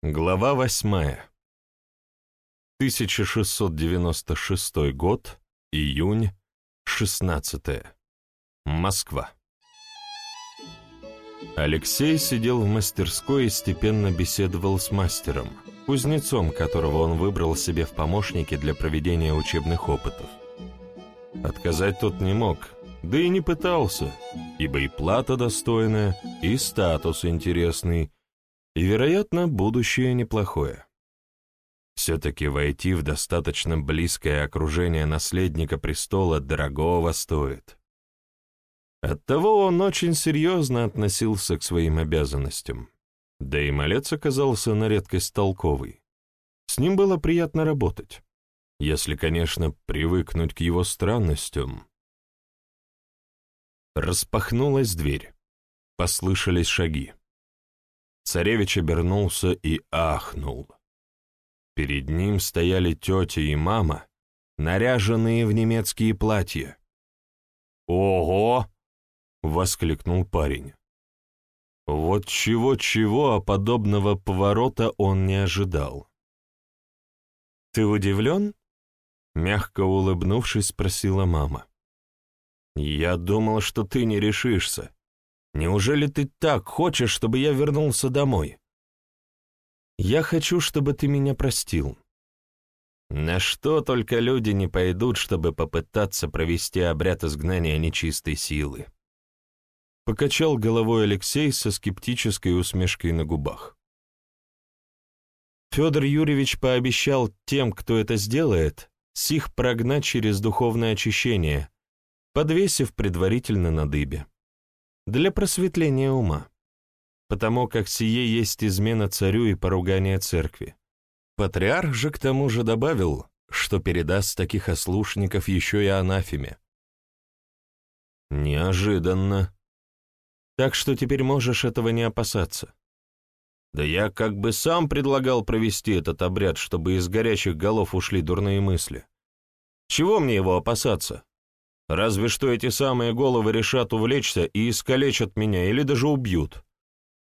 Глава восьмая. 1696 год, июнь, 16 Москва. Алексей сидел в мастерской и степенно беседовал с мастером, кузнецом, которого он выбрал себе в помощники для проведения учебных опытов. Отказать тот не мог, да и не пытался, ибо и плата достойная, и статус интересный, и, вероятно, будущее неплохое. Все-таки войти в достаточно близкое окружение наследника престола дорогого стоит. Оттого он очень серьезно относился к своим обязанностям. Да и малец оказался на редкость толковый. С ним было приятно работать, если, конечно, привыкнуть к его странностям. Распахнулась дверь. Послышались шаги. Царевич обернулся и ахнул. Перед ним стояли тетя и мама, наряженные в немецкие платья. «Ого!» — воскликнул парень. Вот чего-чего, а подобного поворота он не ожидал. «Ты удивлен?» — мягко улыбнувшись, спросила мама. «Я думал, что ты не решишься. Неужели ты так хочешь, чтобы я вернулся домой? Я хочу, чтобы ты меня простил. На что только люди не пойдут, чтобы попытаться провести обряд изгнания нечистой силы. Покачал головой Алексей со скептической усмешкой на губах. Федор Юрьевич пообещал тем, кто это сделает, сих прогнать через духовное очищение, подвесив предварительно на дыбе для просветления ума, потому как сие есть измена царю и поругание церкви. Патриарх же к тому же добавил, что передаст таких ослушников еще и анафеме. Неожиданно. Так что теперь можешь этого не опасаться. Да я как бы сам предлагал провести этот обряд, чтобы из горячих голов ушли дурные мысли. Чего мне его опасаться? Разве что эти самые головы решат увлечься и искалечат меня или даже убьют.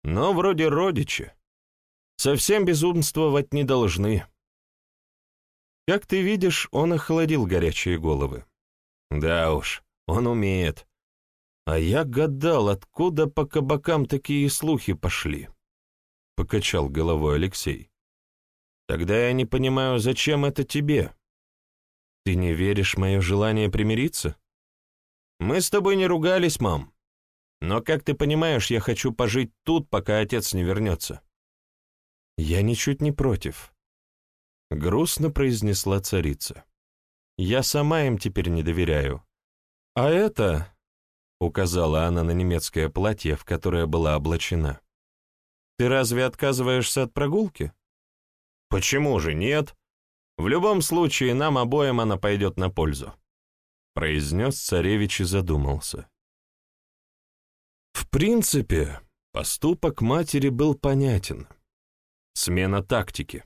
Но вроде родичи. Совсем безумствовать не должны. Как ты видишь, он охладил горячие головы. Да уж, он умеет. А я гадал, откуда по кабакам такие слухи пошли. Покачал головой Алексей. Тогда я не понимаю, зачем это тебе? Ты не веришь в мое желание примириться? Мы с тобой не ругались, мам. Но, как ты понимаешь, я хочу пожить тут, пока отец не вернется. Я ничуть не против. Грустно произнесла царица. Я сама им теперь не доверяю. А это, указала она на немецкое платье, в которое была облачена. Ты разве отказываешься от прогулки? Почему же нет? В любом случае, нам обоим она пойдет на пользу произнес царевич и задумался. В принципе, поступок матери был понятен. Смена тактики.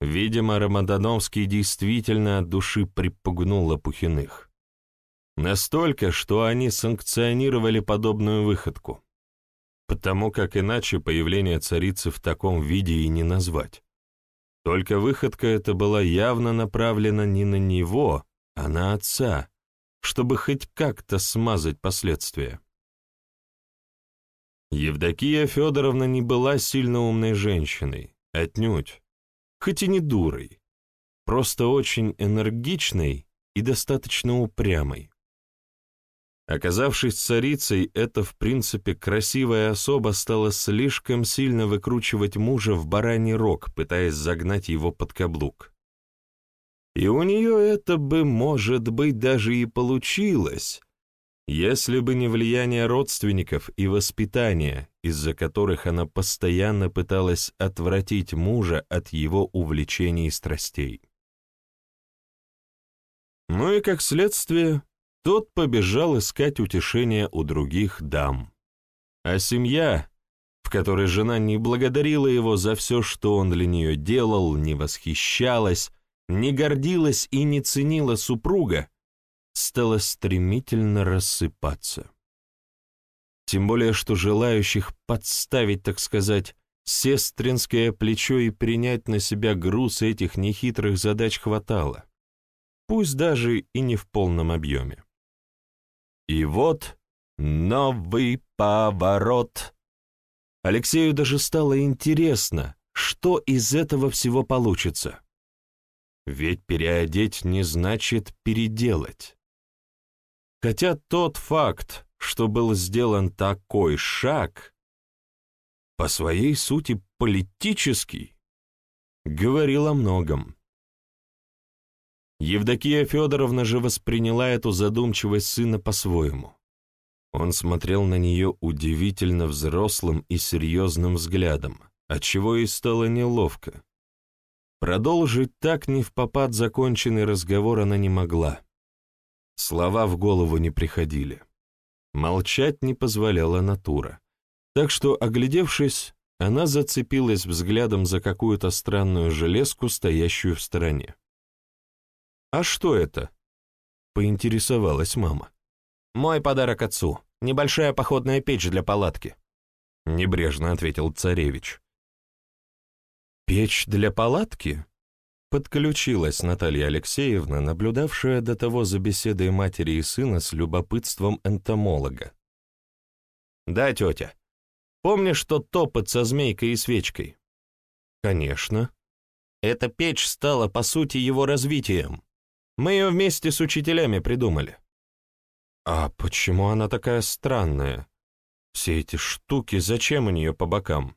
Видимо, Рамадановский действительно от души припугнул Лопухиных. Настолько, что они санкционировали подобную выходку. Потому как иначе появление царицы в таком виде и не назвать. Только выходка эта была явно направлена не на него, а на отца, чтобы хоть как-то смазать последствия. Евдокия Федоровна не была сильно умной женщиной, отнюдь, хоть и не дурой, просто очень энергичной и достаточно упрямой. Оказавшись царицей, эта, в принципе, красивая особа стала слишком сильно выкручивать мужа в бараний рог, пытаясь загнать его под каблук. И у нее это бы, может быть, даже и получилось, если бы не влияние родственников и воспитания, из-за которых она постоянно пыталась отвратить мужа от его увлечений и страстей. Ну и как следствие, тот побежал искать утешения у других дам. А семья, в которой жена не благодарила его за все, что он для нее делал, не восхищалась, не гордилась и не ценила супруга, стала стремительно рассыпаться. Тем более, что желающих подставить, так сказать, сестринское плечо и принять на себя груз этих нехитрых задач хватало, пусть даже и не в полном объеме. И вот новый поворот. Алексею даже стало интересно, что из этого всего получится. Ведь переодеть не значит переделать. Хотя тот факт, что был сделан такой шаг, по своей сути политический, говорил о многом. Евдокия Федоровна же восприняла эту задумчивость сына по-своему. Он смотрел на нее удивительно взрослым и серьезным взглядом, отчего и стало неловко. Продолжить так не в попад законченный разговор она не могла. Слова в голову не приходили. Молчать не позволяла натура. Так что, оглядевшись, она зацепилась взглядом за какую-то странную железку, стоящую в стороне. «А что это?» — поинтересовалась мама. «Мой подарок отцу. Небольшая походная печь для палатки», — небрежно ответил царевич. «Печь для палатки?» Подключилась Наталья Алексеевна, наблюдавшая до того за беседой матери и сына с любопытством энтомолога. «Да, тетя. Помнишь тот топот со змейкой и свечкой?» «Конечно. Эта печь стала, по сути, его развитием. Мы ее вместе с учителями придумали». «А почему она такая странная? Все эти штуки зачем у нее по бокам?»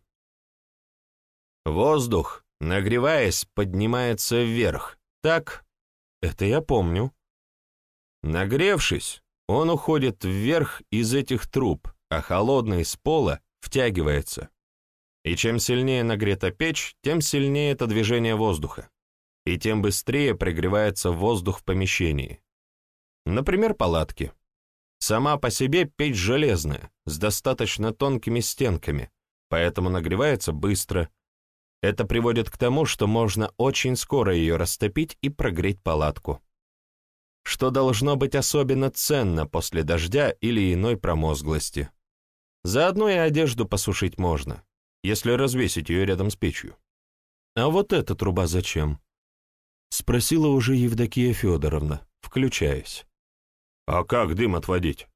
Воздух, нагреваясь, поднимается вверх. Так? Это я помню. Нагревшись, он уходит вверх из этих труб, а холодный с пола втягивается. И чем сильнее нагрета печь, тем сильнее это движение воздуха, и тем быстрее прогревается воздух в помещении. Например, палатки. Сама по себе печь железная, с достаточно тонкими стенками, поэтому нагревается быстро, это приводит к тому, что можно очень скоро ее растопить и прогреть палатку. Что должно быть особенно ценно после дождя или иной промозглости. Заодно и одежду посушить можно, если развесить ее рядом с печью. «А вот эта труба зачем?» — спросила уже Евдокия Федоровна, включаясь. «А как дым отводить?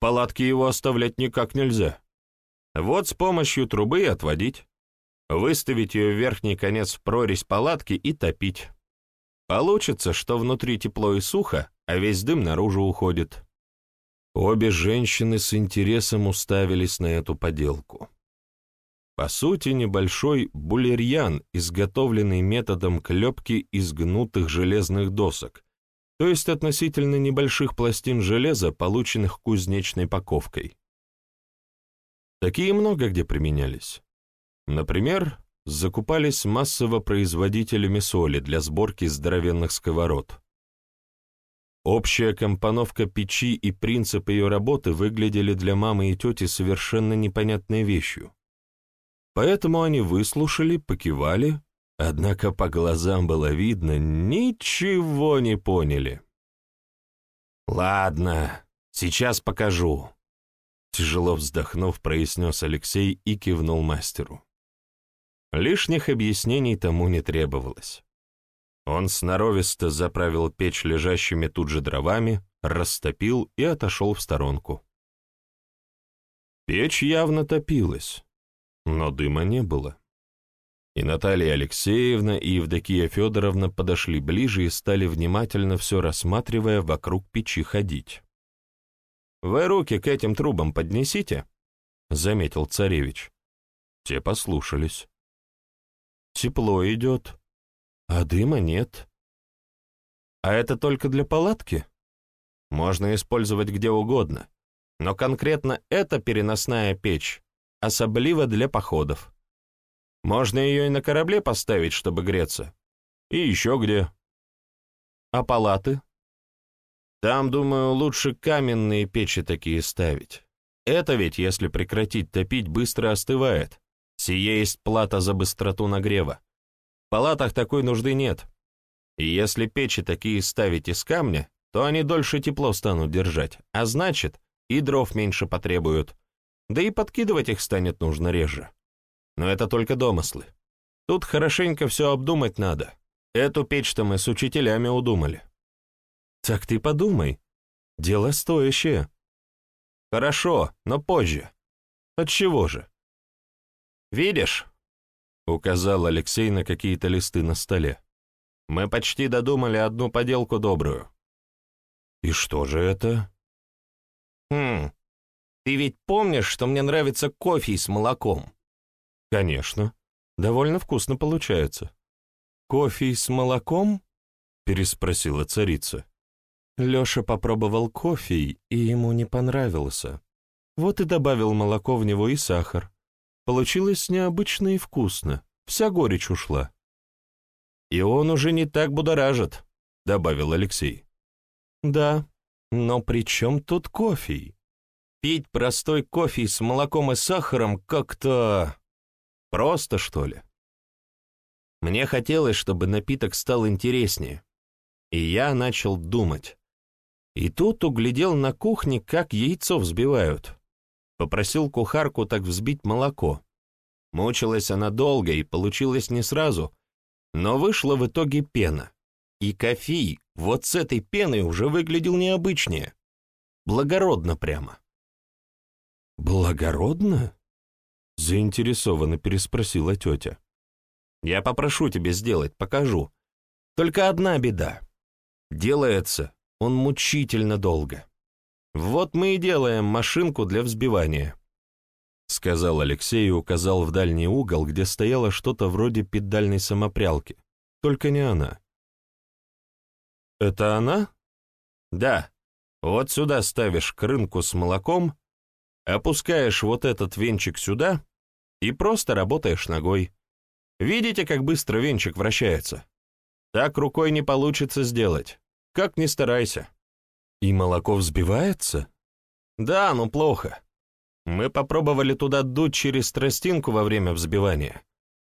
Палатки его оставлять никак нельзя. Вот с помощью трубы и отводить выставить ее в верхний конец в прорезь палатки и топить. Получится, что внутри тепло и сухо, а весь дым наружу уходит. Обе женщины с интересом уставились на эту поделку. По сути, небольшой булерьян, изготовленный методом клепки из гнутых железных досок, то есть относительно небольших пластин железа, полученных кузнечной паковкой. Такие много где применялись. Например, закупались массово производителями соли для сборки здоровенных сковород. Общая компоновка печи и принцип ее работы выглядели для мамы и тети совершенно непонятной вещью. Поэтому они выслушали, покивали, однако по глазам было видно, ничего не поняли. «Ладно, сейчас покажу», — тяжело вздохнув, произнес Алексей и кивнул мастеру. Лишних объяснений тому не требовалось. Он сноровисто заправил печь лежащими тут же дровами, растопил и отошел в сторонку. Печь явно топилась, но дыма не было. И Наталья Алексеевна, и Евдокия Федоровна подошли ближе и стали внимательно все рассматривая вокруг печи ходить. «Вы руки к этим трубам поднесите», — заметил царевич. Те послушались. Тепло идет, а дыма нет. А это только для палатки? Можно использовать где угодно, но конкретно эта переносная печь особливо для походов. Можно ее и на корабле поставить, чтобы греться. И еще где. А палаты? Там, думаю, лучше каменные печи такие ставить. Это ведь, если прекратить топить, быстро остывает. Сие есть плата за быстроту нагрева. В палатах такой нужды нет. И если печи такие ставить из камня, то они дольше тепло станут держать, а значит, и дров меньше потребуют, да и подкидывать их станет нужно реже. Но это только домыслы. Тут хорошенько все обдумать надо. Эту печь-то мы с учителями удумали. Так ты подумай. Дело стоящее. Хорошо, но позже. От чего же? Видишь? Указал Алексей на какие-то листы на столе. Мы почти додумали одну поделку добрую. И что же это? Хм, ты ведь помнишь, что мне нравится кофе с молоком? Конечно. Довольно вкусно получается. Кофе с молоком? Переспросила царица. Леша попробовал кофе, и ему не понравился. Вот и добавил молоко в него и сахар. Получилось необычно и вкусно. Вся горечь ушла. «И он уже не так будоражит», — добавил Алексей. «Да, но при чем тут кофе? Пить простой кофе с молоком и сахаром как-то... просто, что ли?» Мне хотелось, чтобы напиток стал интереснее, и я начал думать. И тут углядел на кухне, как яйцо взбивают. Попросил кухарку так взбить молоко. Мучилась она долго, и получилось не сразу, но вышла в итоге пена. И кофе вот с этой пеной уже выглядел необычнее. Благородно прямо. «Благородно?» — заинтересованно переспросила тетя. «Я попрошу тебе сделать, покажу. Только одна беда. Делается он мучительно долго. Вот мы и делаем машинку для взбивания», — сказал Алексей и указал в дальний угол, где стояло что-то вроде педальной самопрялки. Только не она. «Это она?» «Да. Вот сюда ставишь крынку с молоком, опускаешь вот этот венчик сюда и просто работаешь ногой. Видите, как быстро венчик вращается? Так рукой не получится сделать. Как ни старайся. И молоко взбивается? Да, но плохо. Мы попробовали туда дуть через тростинку во время взбивания.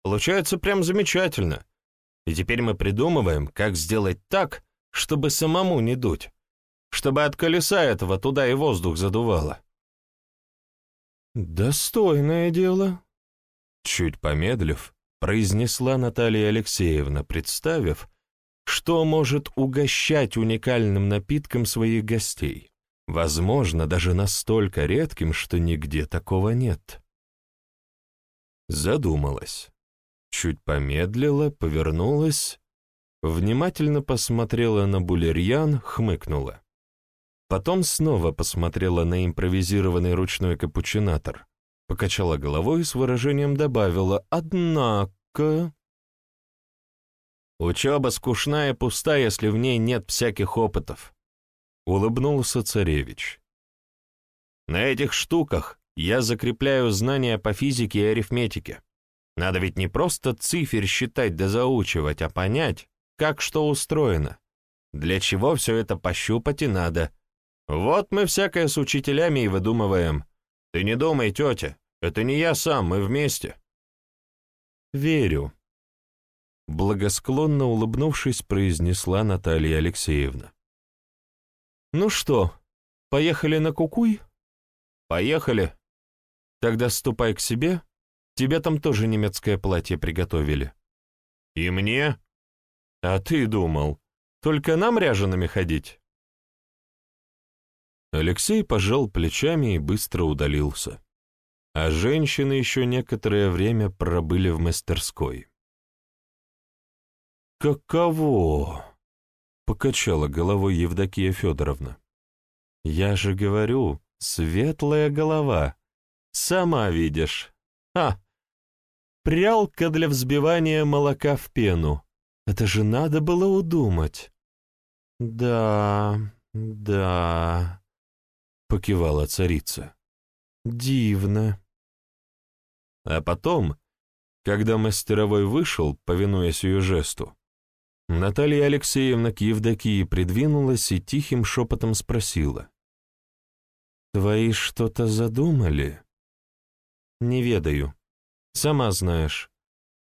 Получается прям замечательно. И теперь мы придумываем, как сделать так, чтобы самому не дуть, чтобы от колеса этого туда и воздух задувало. «Достойное дело», — чуть помедлив, произнесла Наталья Алексеевна, представив, что может угощать уникальным напитком своих гостей, возможно, даже настолько редким, что нигде такого нет. Задумалась, чуть помедлила, повернулась, внимательно посмотрела на булерьян, хмыкнула. Потом снова посмотрела на импровизированный ручной капучинатор, покачала головой и с выражением добавила «Однако...» Учеба скучная и пуста, если в ней нет всяких опытов», — улыбнулся царевич. «На этих штуках я закрепляю знания по физике и арифметике. Надо ведь не просто цифер считать да заучивать, а понять, как что устроено, для чего все это пощупать и надо. Вот мы всякое с учителями и выдумываем. Ты не думай, тетя, это не я сам, мы вместе». «Верю», Благосклонно улыбнувшись, произнесла Наталья Алексеевна. «Ну что, поехали на Кукуй?» «Поехали. Тогда ступай к себе. Тебе там тоже немецкое платье приготовили». «И мне?» «А ты думал, только нам ряжеными ходить?» Алексей пожал плечами и быстро удалился. А женщины еще некоторое время пробыли в мастерской. «Каково?» — покачала головой Евдокия Федоровна. «Я же говорю, светлая голова. Сама видишь. А, прялка для взбивания молока в пену. Это же надо было удумать». «Да, да», — покивала царица. «Дивно». А потом, когда мастеровой вышел, повинуясь ее жесту, Наталья Алексеевна к Евдокии придвинулась и тихим шепотом спросила. «Твои что-то задумали?» «Не ведаю. Сама знаешь.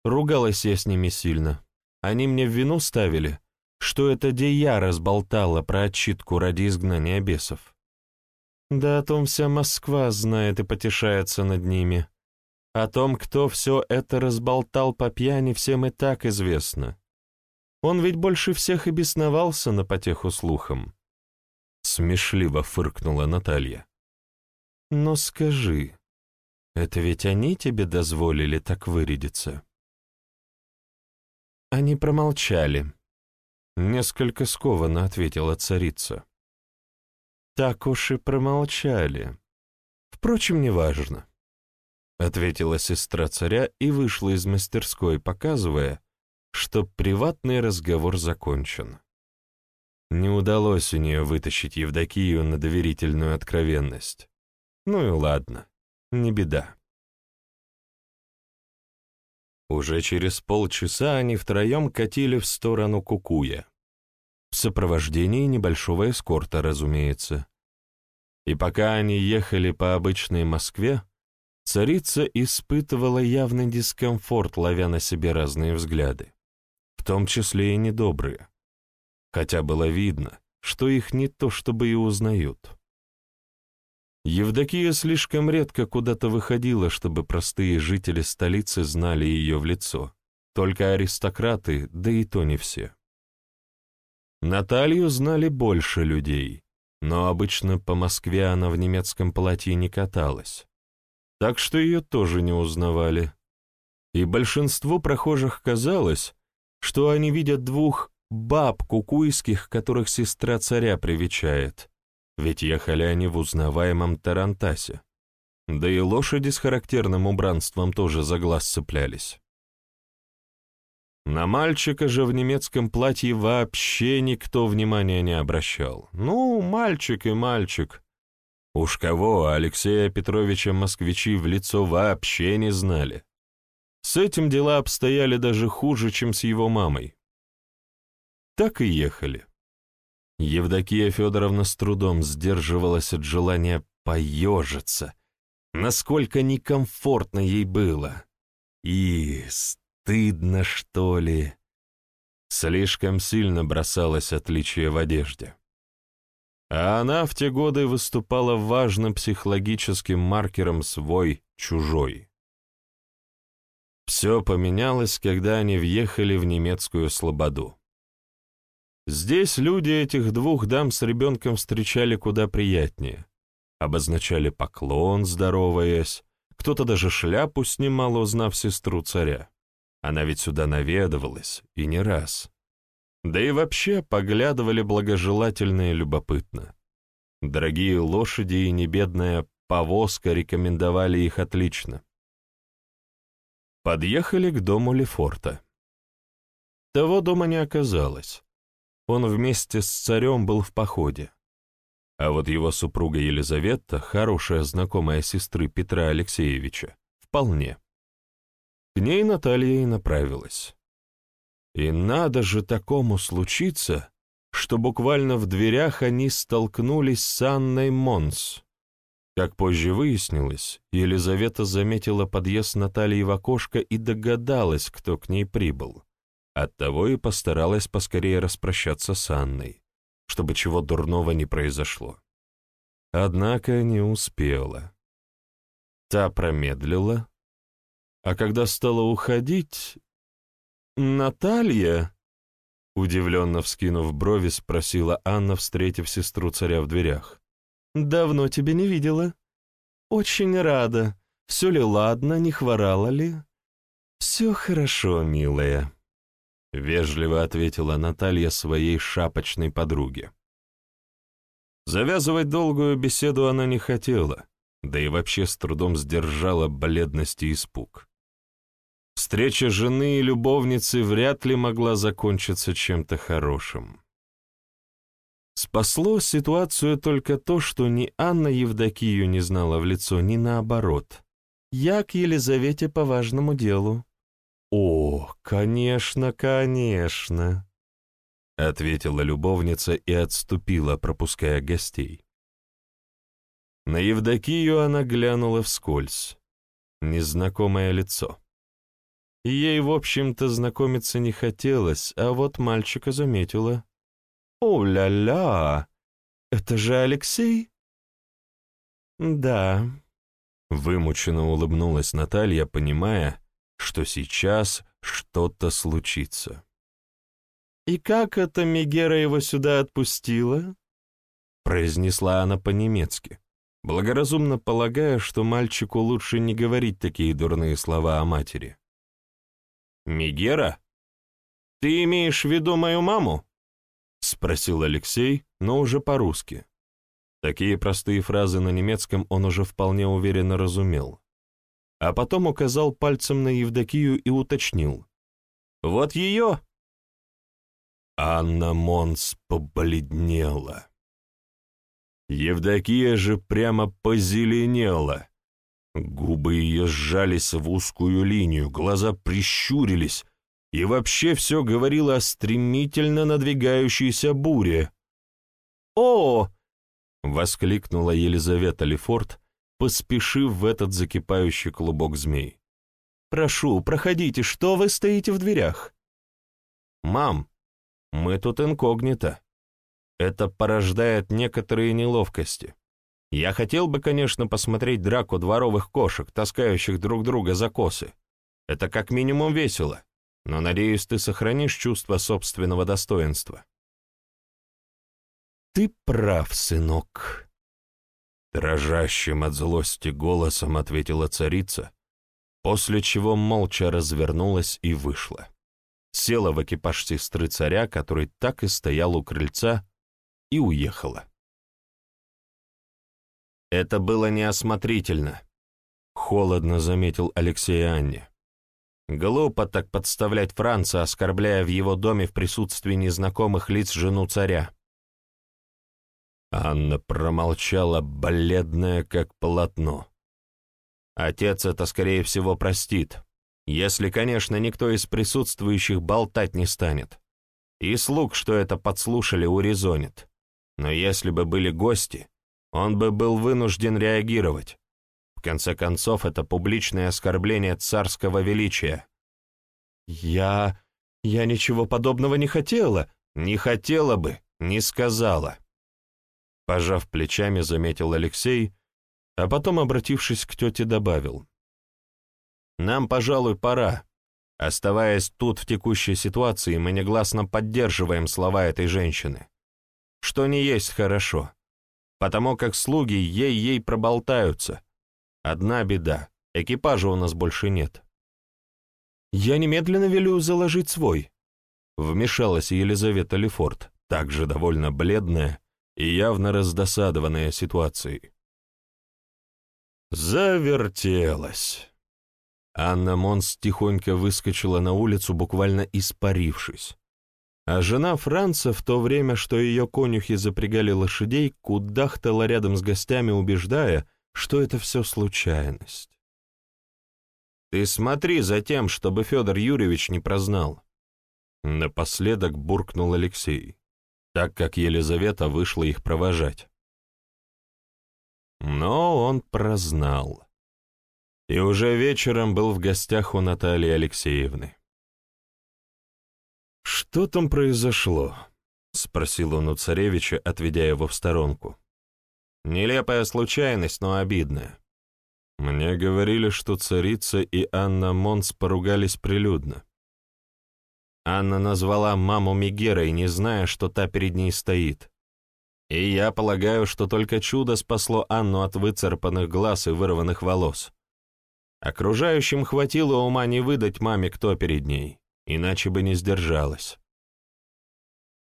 Ругалась я с ними сильно. Они мне в вину ставили, что это где я разболтала про отчитку ради изгнания бесов. Да о том вся Москва знает и потешается над ними. О том, кто все это разболтал по пьяни, всем и так известно. Он ведь больше всех и бесновался на потеху слухам. Смешливо фыркнула Наталья. Но скажи, это ведь они тебе дозволили так вырядиться? Они промолчали. Несколько скованно ответила царица. Так уж и промолчали. Впрочем, неважно. — ответила сестра царя и вышла из мастерской, показывая, что приватный разговор закончен. Не удалось у нее вытащить Евдокию на доверительную откровенность. Ну и ладно, не беда. Уже через полчаса они втроем катили в сторону Кукуя. В сопровождении небольшого эскорта, разумеется. И пока они ехали по обычной Москве, Царица испытывала явный дискомфорт, ловя на себе разные взгляды, том числе и недобрые, хотя было видно, что их не то чтобы и узнают. Евдокия слишком редко куда-то выходила, чтобы простые жители столицы знали ее в лицо, только аристократы, да и то не все. Наталью знали больше людей, но обычно по Москве она в немецком платье не каталась так что ее тоже не узнавали. И большинству прохожих казалось, что они видят двух баб кукуйских, которых сестра царя привечает, ведь ехали они в узнаваемом Тарантасе. Да и лошади с характерным убранством тоже за глаз цеплялись. На мальчика же в немецком платье вообще никто внимания не обращал. Ну, мальчик и мальчик. Уж кого, Алексея Петровича москвичи в лицо вообще не знали. С этим дела обстояли даже хуже, чем с его мамой. Так и ехали. Евдокия Федоровна с трудом сдерживалась от желания поежиться, насколько некомфортно ей было. И стыдно, что ли. Слишком сильно бросалось отличие в одежде. А она в те годы выступала важным психологическим маркером свой-чужой. Все поменялось, когда они въехали в немецкую слободу. Здесь люди этих двух дам с ребенком встречали куда приятнее. Обозначали поклон, здороваясь, кто-то даже шляпу снимал, узнав сестру царя. Она ведь сюда наведывалась, и не раз. Да и вообще поглядывали благожелательно и любопытно. Дорогие лошади и небедная повозка рекомендовали их отлично. Подъехали к дому Лефорта. Того дома не оказалось. Он вместе с царем был в походе. А вот его супруга Елизавета, хорошая знакомая сестры Петра Алексеевича, вполне. К ней Наталья и направилась. И надо же такому случиться, что буквально в дверях они столкнулись с Анной Монс. Как позже выяснилось, Елизавета заметила подъезд Натальи в окошко и догадалась, кто к ней прибыл. Оттого и постаралась поскорее распрощаться с Анной, чтобы чего дурного не произошло. Однако не успела. Та промедлила, а когда стала уходить, «Наталья?» Удивленно вскинув брови, спросила Анна, встретив сестру царя в дверях. «Давно тебя не видела. Очень рада. Все ли ладно, не хворала ли?» «Все хорошо, милая», — вежливо ответила Наталья своей шапочной подруге. Завязывать долгую беседу она не хотела, да и вообще с трудом сдержала бледность и испуг. Встреча жены и любовницы вряд ли могла закончиться чем-то хорошим. Спасло ситуацию только то, что ни Анна Евдокию не знала в лицо, ни наоборот. Я к Елизавете по важному делу. «О, конечно, конечно», — ответила любовница и отступила, пропуская гостей. На Евдокию она глянула вскользь. Незнакомое лицо. Ей, в общем-то, знакомиться не хотелось, а вот мальчика заметила. «О-ля-ля! Это же Алексей?» «Да», Вымученно улыбнулась Наталья, понимая, что сейчас что-то случится. «И как это Мегера его сюда отпустила?» произнесла она по-немецки, благоразумно полагая, что мальчику лучше не говорить такие дурные слова о матери. «Мегера? Ты имеешь в виду мою маму?» — спросил Алексей, но уже по-русски. Такие простые фразы на немецком он уже вполне уверенно разумел. А потом указал пальцем на Евдокию и уточнил. «Вот ее!» Анна Монс побледнела. Евдокия же прямо позеленела. Губы ее сжались в узкую линию, глаза прищурились, и вообще все говорило о стремительно надвигающейся буре. «О!» — воскликнула Елизавета Лефорт, поспешив в этот закипающий клубок змей. «Прошу, проходите, что вы стоите в дверях?» «Мам, мы тут инкогнито», это порождает некоторые неловкости. Я хотел бы, конечно, посмотреть драку дворовых кошек, таскающих друг друга за косы. Это как минимум весело, но, надеюсь, ты сохранишь чувство собственного достоинства. «Ты прав, сынок», — дрожащим от злости голосом ответила царица, после чего молча развернулась и вышла. Села в экипаж сестры царя, который так и стоял у крыльца, и уехала. «Это было неосмотрительно», — холодно заметил Алексей Анне. «Глупо так подставлять Франца, оскорбляя в его доме в присутствии незнакомых лиц жену царя». Анна промолчала, бледная как полотно. «Отец это, скорее всего, простит, если, конечно, никто из присутствующих болтать не станет. И слуг, что это подслушали, урезонит. Но если бы были гости, он бы был вынужден реагировать. Конце концов, это публичное оскорбление царского величия. «Я... я ничего подобного не хотела. Не хотела бы, не сказала». Пожав плечами, заметил Алексей, а потом, обратившись к тете, добавил. «Нам, пожалуй, пора. Оставаясь тут в текущей ситуации, мы негласно поддерживаем слова этой женщины что не есть хорошо, потому как слуги ей-ей проболтаются. Одна беда — экипажа у нас больше нет. «Я немедленно велю заложить свой», — вмешалась Елизавета Лефорт, также довольно бледная и явно раздосадованная ситуацией. Завертелась. Анна Монс тихонько выскочила на улицу, буквально испарившись. А жена Франца, в то время, что ее конюхи запрягали лошадей, кудахтала рядом с гостями, убеждая, что это все случайность. «Ты смотри за тем, чтобы Федор Юрьевич не прознал», — напоследок буркнул Алексей, так как Елизавета вышла их провожать. Но он прознал. И уже вечером был в гостях у Натальи Алексеевны. «Что там произошло?» — спросил он у царевича, отведя его в сторонку. «Нелепая случайность, но обидная». Мне говорили, что царица и Анна Монс поругались прилюдно. Анна назвала маму Мегерой, не зная, что та перед ней стоит. И я полагаю, что только чудо спасло Анну от выцарпанных глаз и вырванных волос. Окружающим хватило ума не выдать маме, кто перед ней иначе бы не сдержалась.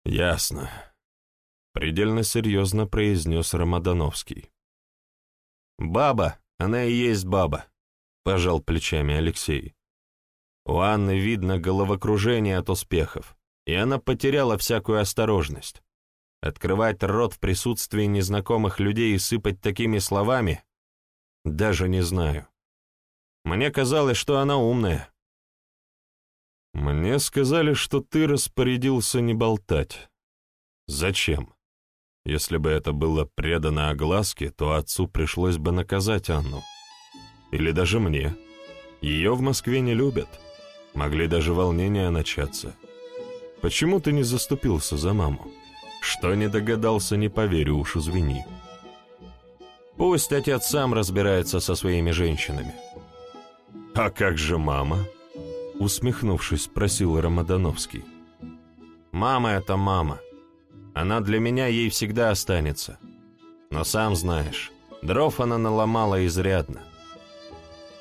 «Ясно», — предельно серьезно произнес Рамадановский. «Баба, она и есть баба», — пожал плечами Алексей. У Анны видно головокружение от успехов, и она потеряла всякую осторожность. Открывать рот в присутствии незнакомых людей и сыпать такими словами — даже не знаю. Мне казалось, что она умная. «Мне сказали, что ты распорядился не болтать. Зачем? Если бы это было предано огласке, то отцу пришлось бы наказать Анну. Или даже мне. Ее в Москве не любят. Могли даже волнения начаться. Почему ты не заступился за маму? Что не догадался, не поверю, уж извини». Пусть отец сам разбирается со своими женщинами. «А как же мама?» — усмехнувшись, спросил Рамадановский. «Мама — это мама. Она для меня ей всегда останется. Но сам знаешь, дров она наломала изрядно.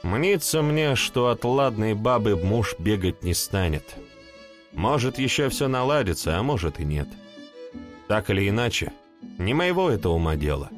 Мнится мне, что от ладной бабы муж бегать не станет. Может, еще все наладится, а может и нет. Так или иначе, не моего это ума дело».